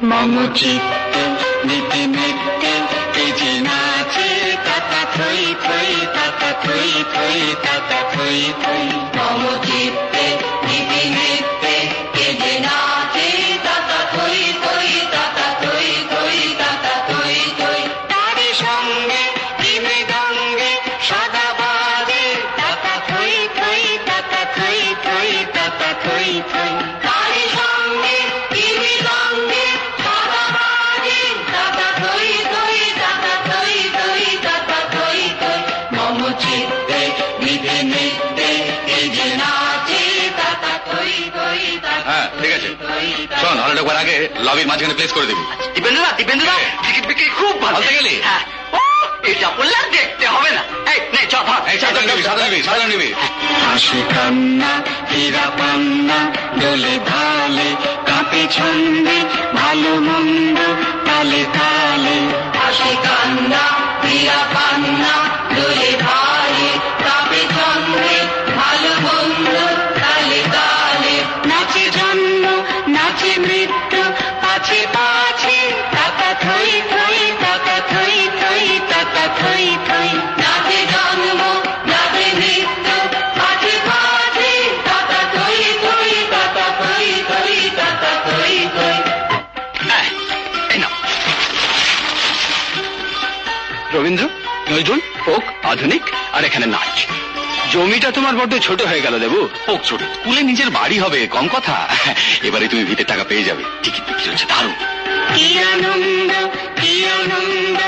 মম চিত্তে নীতি নৃত্যে তেজি নাচে তাতা থই থই তাতা থই থই তাতা থই চিত্তে নাচে তাতা তাতা তাতা তারি সঙ্গে সদা বাজে তাতা তাতা তাতা হ্যাঁ, ঠিক আছে। থই থই শোন হলে ঢোকার আগে লবির মাঝখানে প্লেস করে দিবি। দীপেন্দ্রদা দীপেন্দ্রদা টিকিট বিক্রি খুব ভালো। গেলি? হ্যাঁ। এটা বললে দেখতে হবে না। এই নে চ ধর। এই সাধারণ নিবি সাধারণ নিবি সাধারণ নিবি। হাসি কান্না হীরা পান্না দোলে ধালে কাঁপে ছন্দে ভালো মন্দ তালে তালে রবীন্দ্র নজরুল ফোক আধুনিক আর এখানে নাচ। জমিটা তোমার বড্ড ছোট হয়ে গেল দেবু। ফোক ছোট? স্কুলে নিজের বাড়ি হবে কম কথা। এবারে তুমি ভিতরে টাকা পেয়ে যাবে। টিকিট বিক্রি হচ্ছে দারুণ। কি আনন্দ কি আনন্দ